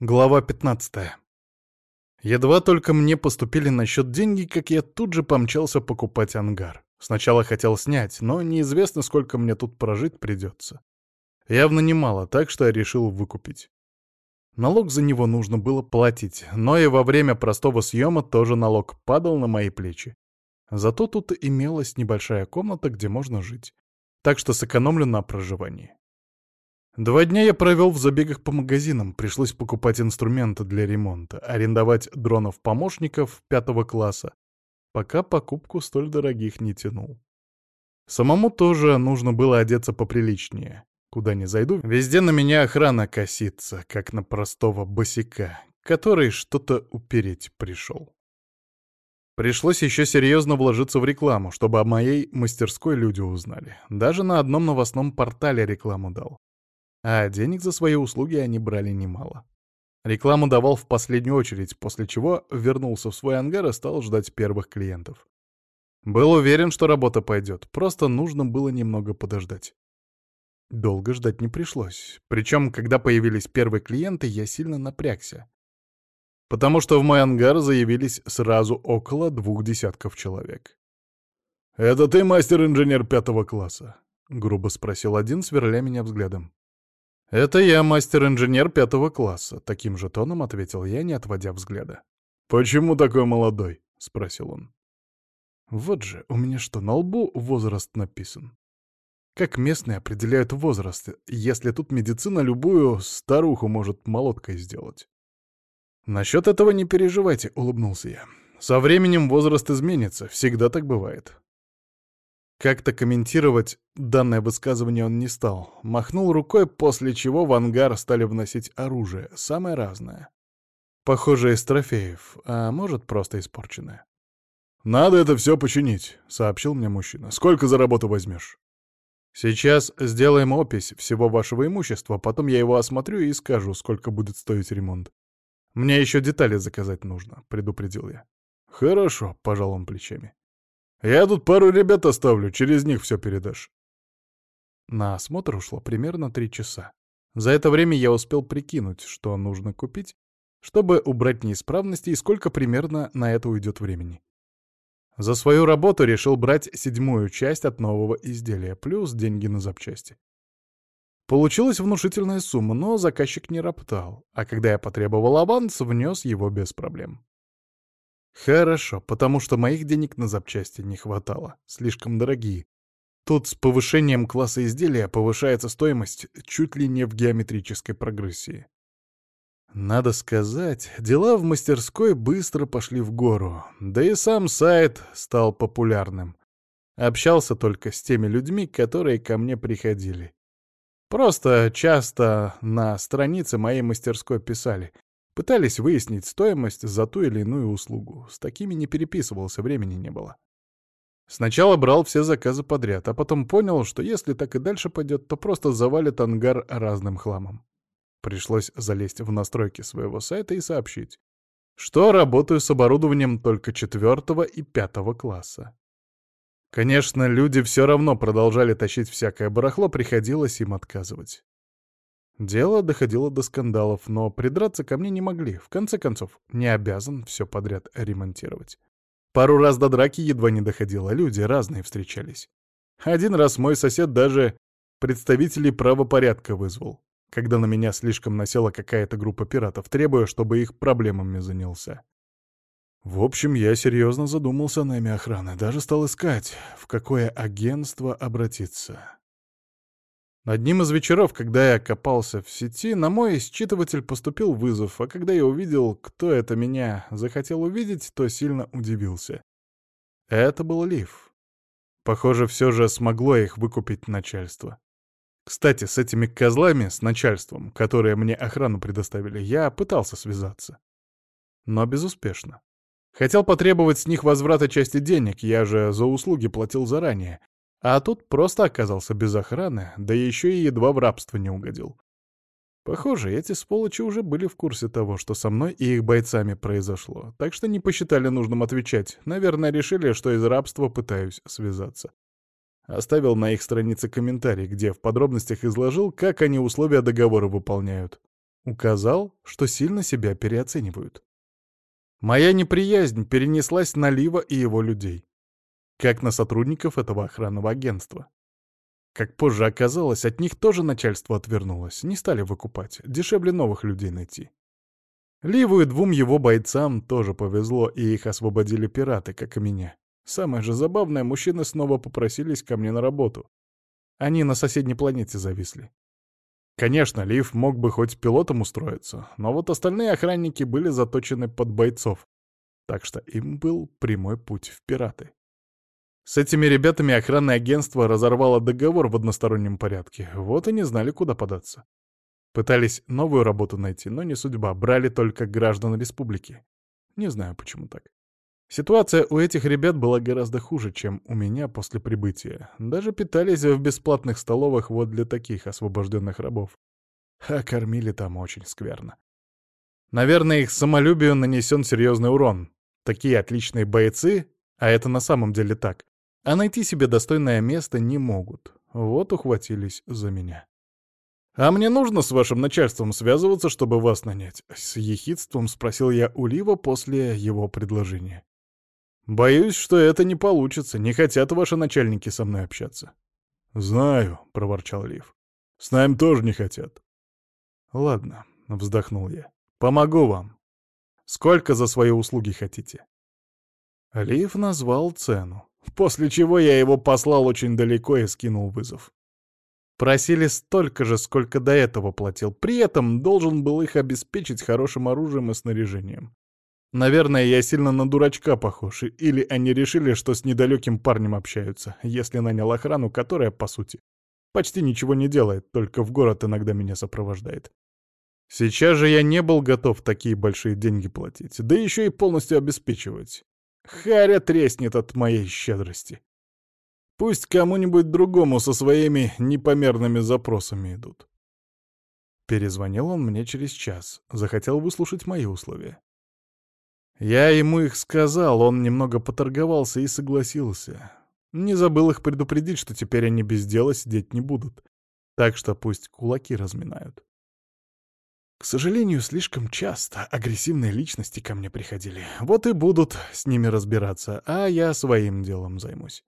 Глава 15. Едва только мне поступили на счет деньги, как я тут же помчался покупать ангар. Сначала хотел снять, но неизвестно, сколько мне тут прожить придется. Явно немало, так что я решил выкупить. Налог за него нужно было платить, но и во время простого съема тоже налог падал на мои плечи. Зато тут имелась небольшая комната, где можно жить. Так что сэкономлю на проживании. Два дня я провел в забегах по магазинам, пришлось покупать инструменты для ремонта, арендовать дронов-помощников пятого класса, пока покупку столь дорогих не тянул. Самому тоже нужно было одеться поприличнее. Куда ни зайду, везде на меня охрана косится, как на простого босика, который что-то упереть пришел. Пришлось еще серьезно вложиться в рекламу, чтобы о моей мастерской люди узнали. Даже на одном новостном портале рекламу дал а денег за свои услуги они брали немало. Рекламу давал в последнюю очередь, после чего вернулся в свой ангар и стал ждать первых клиентов. Был уверен, что работа пойдет, просто нужно было немного подождать. Долго ждать не пришлось, причем, когда появились первые клиенты, я сильно напрягся. Потому что в мой ангар заявились сразу около двух десятков человек. «Это ты мастер-инженер пятого класса?» — грубо спросил один, сверля меня взглядом. «Это я, мастер-инженер пятого класса», — таким же тоном ответил я, не отводя взгляда. «Почему такой молодой?» — спросил он. «Вот же, у меня что, на лбу возраст написан?» Как местные определяют возраст, если тут медицина любую старуху может молоткой сделать? «Насчет этого не переживайте», — улыбнулся я. «Со временем возраст изменится, всегда так бывает. Как-то комментировать данное высказывание он не стал. Махнул рукой, после чего в ангар стали вносить оружие, самое разное. Похоже, из трофеев, а может, просто испорченное. «Надо это все починить», — сообщил мне мужчина. «Сколько за работу возьмешь?» «Сейчас сделаем опись всего вашего имущества, потом я его осмотрю и скажу, сколько будет стоить ремонт. Мне еще детали заказать нужно», — предупредил я. «Хорошо», — пожал он плечами. Я тут пару ребят оставлю, через них все передашь. На осмотр ушло примерно три часа. За это время я успел прикинуть, что нужно купить, чтобы убрать неисправности и сколько примерно на это уйдет времени. За свою работу решил брать седьмую часть от нового изделия, плюс деньги на запчасти. Получилась внушительная сумма, но заказчик не роптал, а когда я потребовал аванс, внес его без проблем. Хорошо, потому что моих денег на запчасти не хватало, слишком дорогие. Тут с повышением класса изделия повышается стоимость чуть ли не в геометрической прогрессии. Надо сказать, дела в мастерской быстро пошли в гору, да и сам сайт стал популярным. Общался только с теми людьми, которые ко мне приходили. Просто часто на странице моей мастерской писали Пытались выяснить стоимость за ту или иную услугу. С такими не переписывался, времени не было. Сначала брал все заказы подряд, а потом понял, что если так и дальше пойдет, то просто завалит ангар разным хламом. Пришлось залезть в настройки своего сайта и сообщить, что работаю с оборудованием только четвертого и пятого класса. Конечно, люди все равно продолжали тащить всякое барахло, приходилось им отказывать. Дело доходило до скандалов, но придраться ко мне не могли. В конце концов, не обязан все подряд ремонтировать. Пару раз до драки едва не доходило, люди разные встречались. Один раз мой сосед даже представителей правопорядка вызвал, когда на меня слишком насела какая-то группа пиратов, требуя, чтобы их проблемами занялся. В общем, я серьезно задумался на имя охраны, даже стал искать, в какое агентство обратиться. Одним из вечеров, когда я копался в сети, на мой считыватель поступил вызов, а когда я увидел, кто это меня захотел увидеть, то сильно удивился. Это был Лив. Похоже, все же смогло их выкупить начальство. Кстати, с этими козлами, с начальством, которые мне охрану предоставили, я пытался связаться. Но безуспешно. Хотел потребовать с них возврата части денег, я же за услуги платил заранее, а тут просто оказался без охраны, да еще и едва в рабство не угодил. Похоже, эти сволочи уже были в курсе того, что со мной и их бойцами произошло, так что не посчитали нужным отвечать. Наверное, решили, что из рабства пытаюсь связаться. Оставил на их странице комментарий, где в подробностях изложил, как они условия договора выполняют. Указал, что сильно себя переоценивают. Моя неприязнь перенеслась на Лива и его людей. Как на сотрудников этого охранного агентства. Как позже оказалось, от них тоже начальство отвернулось, не стали выкупать, дешевле новых людей найти. Ливу и двум его бойцам тоже повезло, и их освободили пираты, как и меня. Самое же забавное, мужчины снова попросились ко мне на работу. Они на соседней планете зависли. Конечно, Лив мог бы хоть пилотом устроиться, но вот остальные охранники были заточены под бойцов, так что им был прямой путь в пираты. С этими ребятами охранное агентство разорвало договор в одностороннем порядке, вот и не знали, куда податься. Пытались новую работу найти, но не судьба, брали только граждан республики. Не знаю, почему так. Ситуация у этих ребят была гораздо хуже, чем у меня после прибытия. Даже питались в бесплатных столовых вот для таких освобожденных рабов. А кормили там очень скверно. Наверное, их самолюбию нанесен серьезный урон. Такие отличные бойцы, а это на самом деле так, а найти себе достойное место не могут. Вот ухватились за меня. «А мне нужно с вашим начальством связываться, чтобы вас нанять?» С ехидством спросил я у Лива после его предложения. «Боюсь, что это не получится. Не хотят ваши начальники со мной общаться». «Знаю», — проворчал Лив. «С нами тоже не хотят». «Ладно», — вздохнул я. «Помогу вам. Сколько за свои услуги хотите?» Лив назвал цену после чего я его послал очень далеко и скинул вызов. Просили столько же, сколько до этого платил, при этом должен был их обеспечить хорошим оружием и снаряжением. Наверное, я сильно на дурачка похож, или они решили, что с недалеким парнем общаются, если нанял охрану, которая, по сути, почти ничего не делает, только в город иногда меня сопровождает. Сейчас же я не был готов такие большие деньги платить, да еще и полностью обеспечивать. Харя треснет от моей щедрости. Пусть кому-нибудь другому со своими непомерными запросами идут. Перезвонил он мне через час, захотел выслушать мои условия. Я ему их сказал, он немного поторговался и согласился. Не забыл их предупредить, что теперь они без дела сидеть не будут, так что пусть кулаки разминают. К сожалению, слишком часто агрессивные личности ко мне приходили. Вот и будут с ними разбираться, а я своим делом займусь.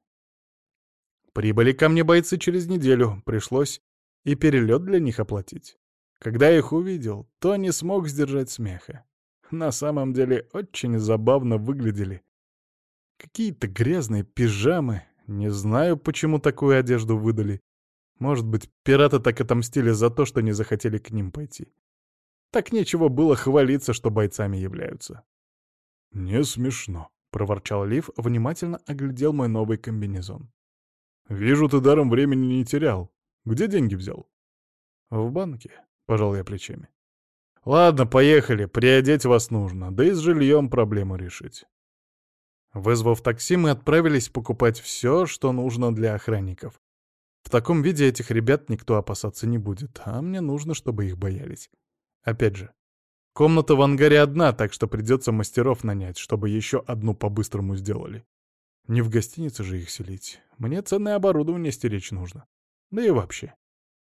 Прибыли ко мне бойцы через неделю, пришлось и перелет для них оплатить. Когда я их увидел, то не смог сдержать смеха. На самом деле очень забавно выглядели. Какие-то грязные пижамы, не знаю, почему такую одежду выдали. Может быть, пираты так отомстили за то, что не захотели к ним пойти. Так нечего было хвалиться, что бойцами являются. «Не смешно», — проворчал Лив, внимательно оглядел мой новый комбинезон. «Вижу, ты даром времени не терял. Где деньги взял?» «В банке», — пожал я плечами. «Ладно, поехали, приодеть вас нужно, да и с жильем проблему решить». Вызвав такси, мы отправились покупать все, что нужно для охранников. В таком виде этих ребят никто опасаться не будет, а мне нужно, чтобы их боялись. Опять же, комната в ангаре одна, так что придется мастеров нанять, чтобы еще одну по-быстрому сделали. Не в гостинице же их селить. Мне ценное оборудование стеречь нужно. Да и вообще.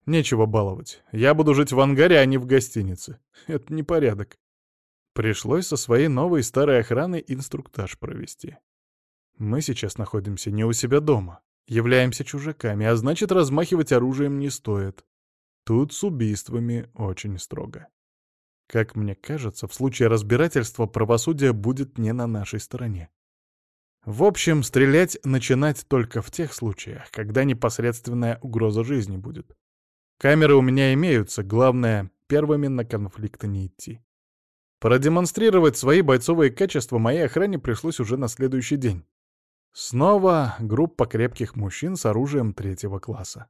Нечего баловать. Я буду жить в ангаре, а не в гостинице. Это непорядок. Пришлось со своей новой и старой охраной инструктаж провести. Мы сейчас находимся не у себя дома. Являемся чужаками, а значит, размахивать оружием не стоит. Тут с убийствами очень строго. Как мне кажется, в случае разбирательства правосудие будет не на нашей стороне. В общем, стрелять начинать только в тех случаях, когда непосредственная угроза жизни будет. Камеры у меня имеются, главное, первыми на конфликты не идти. Продемонстрировать свои бойцовые качества моей охране пришлось уже на следующий день. Снова группа крепких мужчин с оружием третьего класса.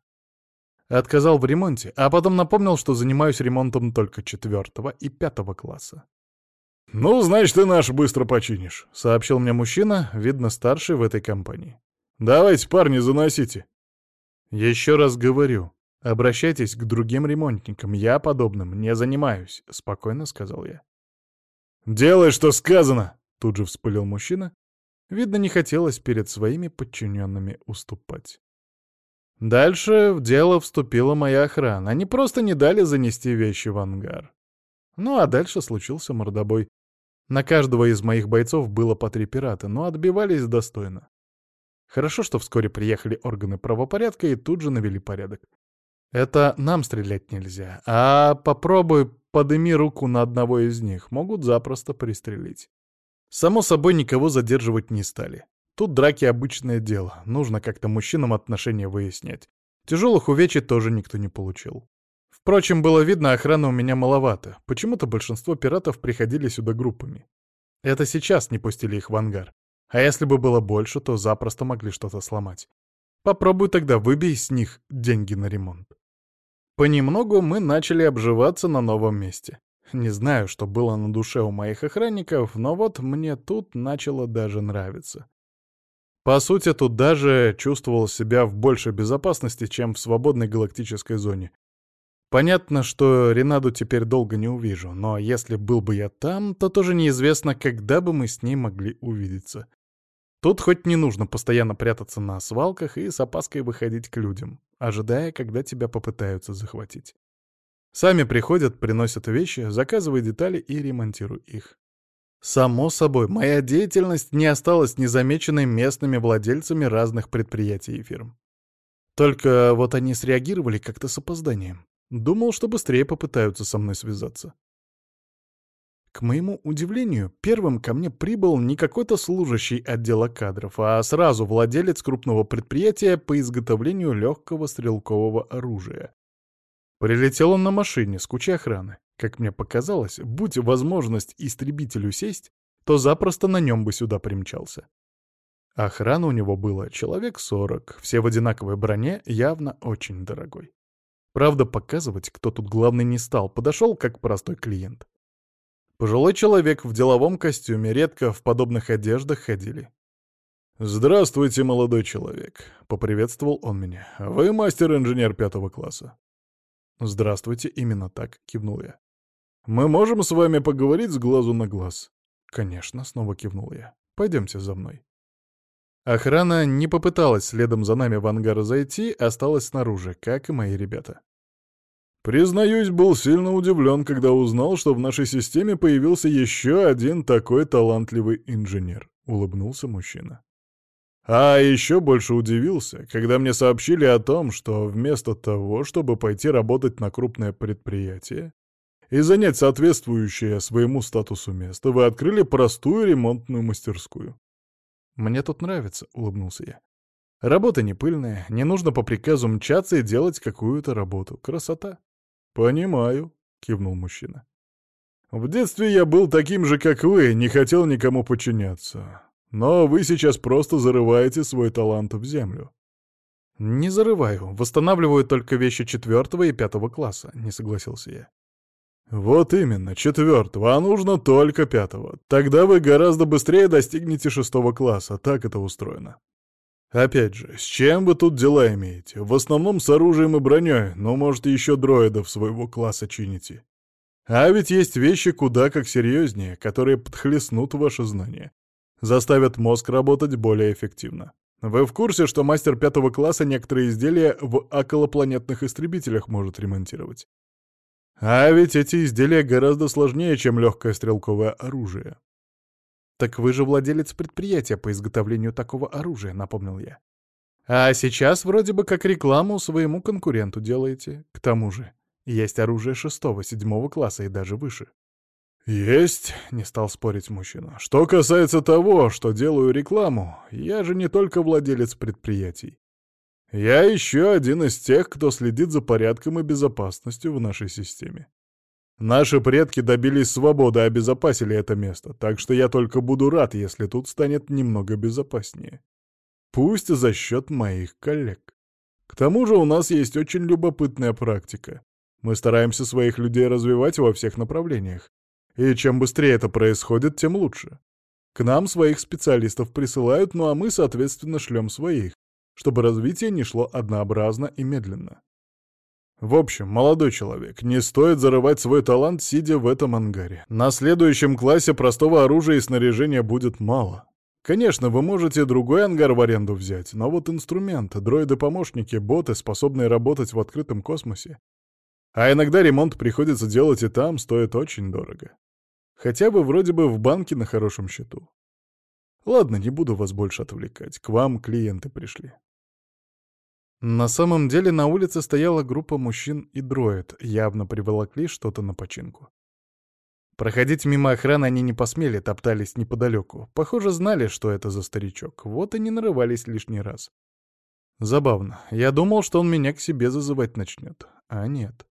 Отказал в ремонте, а потом напомнил, что занимаюсь ремонтом только четвертого и пятого класса. «Ну, значит, ты наш быстро починишь», — сообщил мне мужчина, видно, старший в этой компании. «Давайте, парни, заносите». «Еще раз говорю, обращайтесь к другим ремонтникам, я подобным не занимаюсь», — спокойно сказал я. «Делай, что сказано!» — тут же вспылил мужчина. Видно, не хотелось перед своими подчиненными уступать. Дальше в дело вступила моя охрана. Они просто не дали занести вещи в ангар. Ну а дальше случился мордобой. На каждого из моих бойцов было по три пирата, но отбивались достойно. Хорошо, что вскоре приехали органы правопорядка и тут же навели порядок. Это нам стрелять нельзя, а попробуй подыми руку на одного из них, могут запросто пристрелить. Само собой, никого задерживать не стали. Тут драки — обычное дело, нужно как-то мужчинам отношения выяснять. Тяжелых увечий тоже никто не получил. Впрочем, было видно, охраны у меня маловато. Почему-то большинство пиратов приходили сюда группами. Это сейчас не пустили их в ангар. А если бы было больше, то запросто могли что-то сломать. Попробуй тогда выбей с них деньги на ремонт. Понемногу мы начали обживаться на новом месте. Не знаю, что было на душе у моих охранников, но вот мне тут начало даже нравиться. По сути, тут даже чувствовал себя в большей безопасности, чем в свободной галактической зоне. Понятно, что Ренаду теперь долго не увижу, но если был бы я там, то тоже неизвестно, когда бы мы с ней могли увидеться. Тут хоть не нужно постоянно прятаться на свалках и с опаской выходить к людям, ожидая, когда тебя попытаются захватить. Сами приходят, приносят вещи, заказывают детали и ремонтирую их. Само собой, моя деятельность не осталась незамеченной местными владельцами разных предприятий и фирм. Только вот они среагировали как-то с опозданием. Думал, что быстрее попытаются со мной связаться. К моему удивлению, первым ко мне прибыл не какой-то служащий отдела кадров, а сразу владелец крупного предприятия по изготовлению легкого стрелкового оружия. Прилетел он на машине с кучей охраны. Как мне показалось, будь возможность истребителю сесть, то запросто на нем бы сюда примчался. Охрана у него было человек сорок, все в одинаковой броне, явно очень дорогой. Правда, показывать, кто тут главный не стал, подошел как простой клиент. Пожилой человек в деловом костюме, редко в подобных одеждах ходили. «Здравствуйте, молодой человек», — поприветствовал он меня. «Вы мастер-инженер пятого класса». «Здравствуйте, именно так», — кивнул я. «Мы можем с вами поговорить с глазу на глаз?» «Конечно», — снова кивнул я. «Пойдемте за мной». Охрана не попыталась следом за нами в ангар зайти, осталась снаружи, как и мои ребята. Признаюсь, был сильно удивлен, когда узнал, что в нашей системе появился еще один такой талантливый инженер, — улыбнулся мужчина. А еще больше удивился, когда мне сообщили о том, что вместо того, чтобы пойти работать на крупное предприятие и занять соответствующее своему статусу место, вы открыли простую ремонтную мастерскую. «Мне тут нравится», — улыбнулся я. «Работа не пыльная, не нужно по приказу мчаться и делать какую-то работу. Красота». «Понимаю», — кивнул мужчина. «В детстве я был таким же, как вы, не хотел никому подчиняться. Но вы сейчас просто зарываете свой талант в землю. «Не зарываю, восстанавливаю только вещи четвертого и пятого класса», — не согласился я. «Вот именно, четвертого, а нужно только пятого. Тогда вы гораздо быстрее достигнете шестого класса, так это устроено. Опять же, с чем вы тут дела имеете? В основном с оружием и броней, но, может, еще дроидов своего класса чините. А ведь есть вещи куда как серьезнее, которые подхлестнут ваши знания заставят мозг работать более эффективно. Вы в курсе, что мастер пятого класса некоторые изделия в околопланетных истребителях может ремонтировать? А ведь эти изделия гораздо сложнее, чем легкое стрелковое оружие. «Так вы же владелец предприятия по изготовлению такого оружия», — напомнил я. «А сейчас вроде бы как рекламу своему конкуренту делаете. К тому же, есть оружие шестого, седьмого класса и даже выше». «Есть», — не стал спорить мужчина. «Что касается того, что делаю рекламу, я же не только владелец предприятий. Я еще один из тех, кто следит за порядком и безопасностью в нашей системе. Наши предки добились свободы, обезопасили это место, так что я только буду рад, если тут станет немного безопаснее. Пусть за счет моих коллег. К тому же у нас есть очень любопытная практика. Мы стараемся своих людей развивать во всех направлениях. И чем быстрее это происходит, тем лучше. К нам своих специалистов присылают, ну а мы, соответственно, шлем своих, чтобы развитие не шло однообразно и медленно. В общем, молодой человек, не стоит зарывать свой талант, сидя в этом ангаре. На следующем классе простого оружия и снаряжения будет мало. Конечно, вы можете другой ангар в аренду взять, но вот инструменты, дроиды-помощники, боты, способные работать в открытом космосе, А иногда ремонт приходится делать и там, стоит очень дорого. Хотя бы вроде бы в банке на хорошем счету. Ладно, не буду вас больше отвлекать. К вам клиенты пришли. На самом деле на улице стояла группа мужчин и дроид, явно приволокли что-то на починку. Проходить мимо охраны они не посмели, топтались неподалеку. Похоже, знали, что это за старичок, вот и не нарывались лишний раз. Забавно. Я думал, что он меня к себе зазывать начнет, а нет.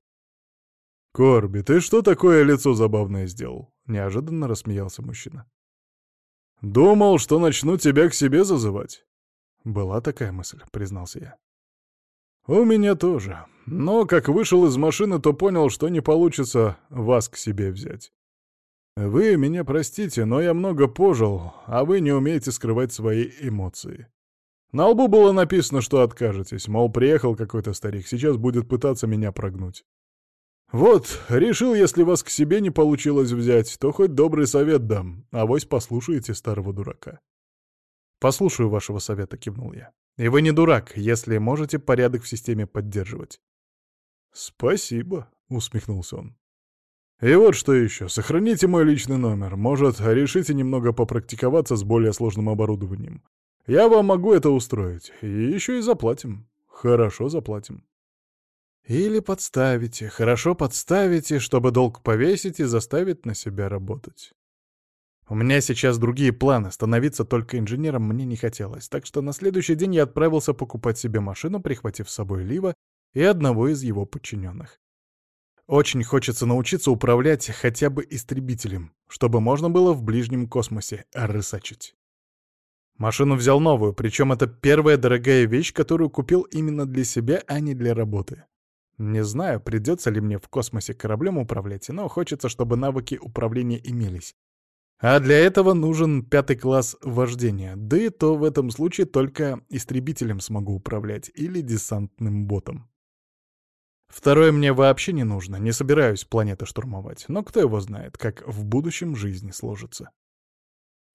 «Корби, ты что такое лицо забавное сделал?» — неожиданно рассмеялся мужчина. «Думал, что начну тебя к себе зазывать». «Была такая мысль», — признался я. «У меня тоже. Но как вышел из машины, то понял, что не получится вас к себе взять. Вы меня простите, но я много пожил, а вы не умеете скрывать свои эмоции. На лбу было написано, что откажетесь, мол, приехал какой-то старик, сейчас будет пытаться меня прогнуть. Вот, решил, если вас к себе не получилось взять, то хоть добрый совет дам, а вось послушаете старого дурака. «Послушаю вашего совета», — кивнул я. «И вы не дурак, если можете порядок в системе поддерживать». «Спасибо», — усмехнулся он. «И вот что еще. Сохраните мой личный номер. Может, решите немного попрактиковаться с более сложным оборудованием. Я вам могу это устроить. И еще и заплатим. Хорошо заплатим». Или подставите, хорошо подставите, чтобы долг повесить и заставить на себя работать. У меня сейчас другие планы, становиться только инженером мне не хотелось, так что на следующий день я отправился покупать себе машину, прихватив с собой Лива и одного из его подчиненных. Очень хочется научиться управлять хотя бы истребителем, чтобы можно было в ближнем космосе рысачить. Машину взял новую, причем это первая дорогая вещь, которую купил именно для себя, а не для работы. Не знаю, придется ли мне в космосе кораблем управлять, но хочется, чтобы навыки управления имелись. А для этого нужен пятый класс вождения, да и то в этом случае только истребителем смогу управлять или десантным ботом. Второе мне вообще не нужно, не собираюсь планеты штурмовать, но кто его знает, как в будущем жизни сложится.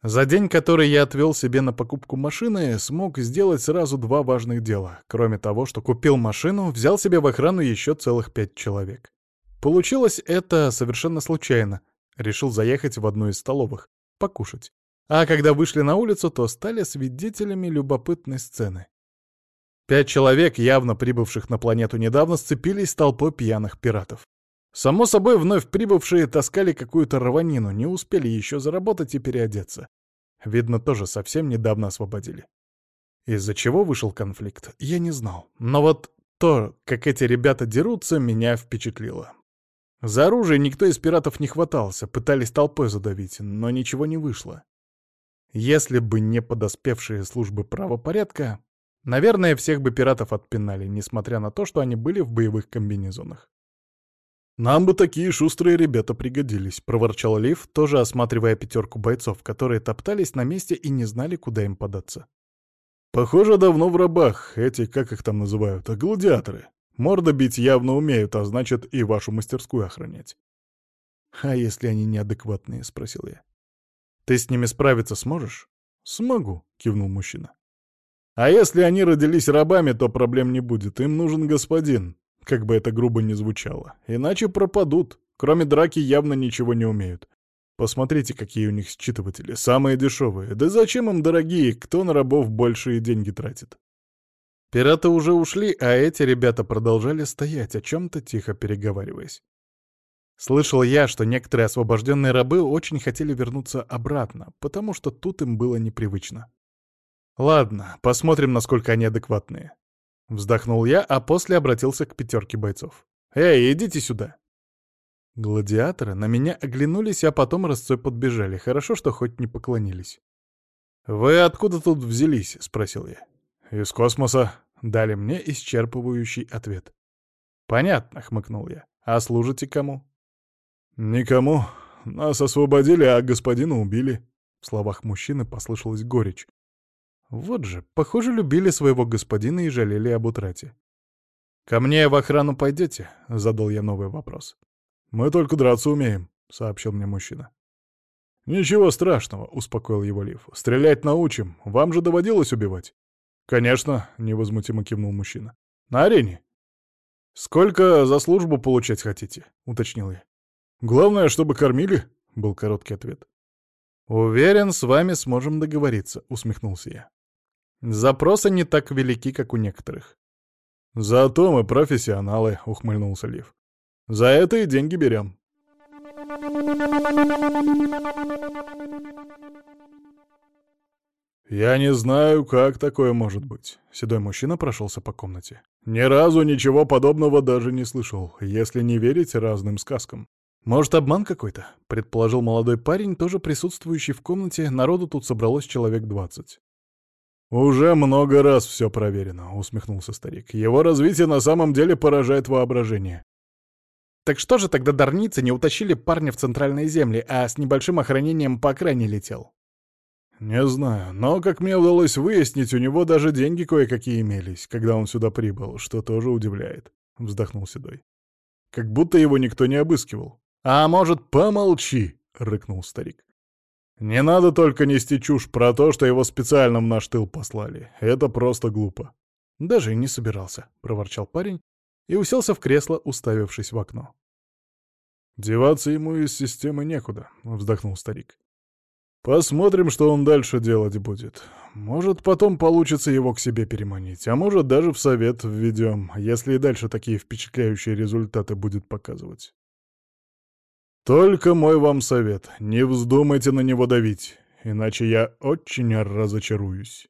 За день, который я отвел себе на покупку машины, смог сделать сразу два важных дела. Кроме того, что купил машину, взял себе в охрану еще целых пять человек. Получилось это совершенно случайно. Решил заехать в одну из столовых, покушать. А когда вышли на улицу, то стали свидетелями любопытной сцены. Пять человек, явно прибывших на планету недавно, сцепились с толпой пьяных пиратов. Само собой, вновь прибывшие таскали какую-то рванину, не успели еще заработать и переодеться. Видно, тоже совсем недавно освободили. Из-за чего вышел конфликт, я не знал. Но вот то, как эти ребята дерутся, меня впечатлило. За оружие никто из пиратов не хватался, пытались толпой задавить, но ничего не вышло. Если бы не подоспевшие службы правопорядка, наверное, всех бы пиратов отпинали, несмотря на то, что они были в боевых комбинезонах. «Нам бы такие шустрые ребята пригодились», — проворчал Лив, тоже осматривая пятерку бойцов, которые топтались на месте и не знали, куда им податься. «Похоже, давно в рабах, эти, как их там называют, гладиаторы. Морда бить явно умеют, а значит, и вашу мастерскую охранять». «А если они неадекватные?» — спросил я. «Ты с ними справиться сможешь?» «Смогу», — кивнул мужчина. «А если они родились рабами, то проблем не будет. Им нужен господин, как бы это грубо ни звучало. Иначе пропадут. Кроме драки явно ничего не умеют. Посмотрите, какие у них считыватели. Самые дешевые. Да зачем им дорогие? Кто на рабов большие деньги тратит? Пираты уже ушли, а эти ребята продолжали стоять, о чем-то тихо переговариваясь. Слышал я, что некоторые освобожденные рабы очень хотели вернуться обратно, потому что тут им было непривычно. Ладно, посмотрим, насколько они адекватные. Вздохнул я, а после обратился к пятерке бойцов. «Эй, идите сюда!» Гладиаторы на меня оглянулись, а потом рысцой подбежали. Хорошо, что хоть не поклонились. «Вы откуда тут взялись?» — спросил я. «Из космоса», — дали мне исчерпывающий ответ. «Понятно», — хмыкнул я. «А служите кому?» «Никому. Нас освободили, а господина убили». В словах мужчины послышалась горечь. Вот же, похоже, любили своего господина и жалели об утрате. «Ко мне в охрану пойдете?» — задал я новый вопрос. «Мы только драться умеем», — сообщил мне мужчина. «Ничего страшного», — успокоил его Лив. «Стрелять научим. Вам же доводилось убивать?» «Конечно», — невозмутимо кивнул мужчина. «На арене». «Сколько за службу получать хотите?» — уточнил я. «Главное, чтобы кормили», — был короткий ответ. «Уверен, с вами сможем договориться», — усмехнулся я. «Запросы не так велики, как у некоторых». «Зато мы профессионалы», — ухмыльнулся Лив. «За это и деньги берем». «Я не знаю, как такое может быть». Седой мужчина прошелся по комнате. «Ни разу ничего подобного даже не слышал, если не верить разным сказкам». «Может, обман какой-то?» — предположил молодой парень, тоже присутствующий в комнате. Народу тут собралось человек двадцать. «Уже много раз все проверено», — усмехнулся старик. «Его развитие на самом деле поражает воображение». «Так что же тогда дарницы не утащили парня в центральные земли, а с небольшим охранением по окраине летел?» «Не знаю, но, как мне удалось выяснить, у него даже деньги кое-какие имелись, когда он сюда прибыл, что тоже удивляет», — вздохнул Седой. «Как будто его никто не обыскивал». «А может, помолчи!» — рыкнул старик. «Не надо только нести чушь про то, что его специально в наш тыл послали. Это просто глупо». «Даже и не собирался», — проворчал парень и уселся в кресло, уставившись в окно. «Деваться ему из системы некуда», — вздохнул старик. Посмотрим, что он дальше делать будет. Может, потом получится его к себе переманить, а может, даже в совет введем, если и дальше такие впечатляющие результаты будет показывать. Только мой вам совет, не вздумайте на него давить, иначе я очень разочаруюсь.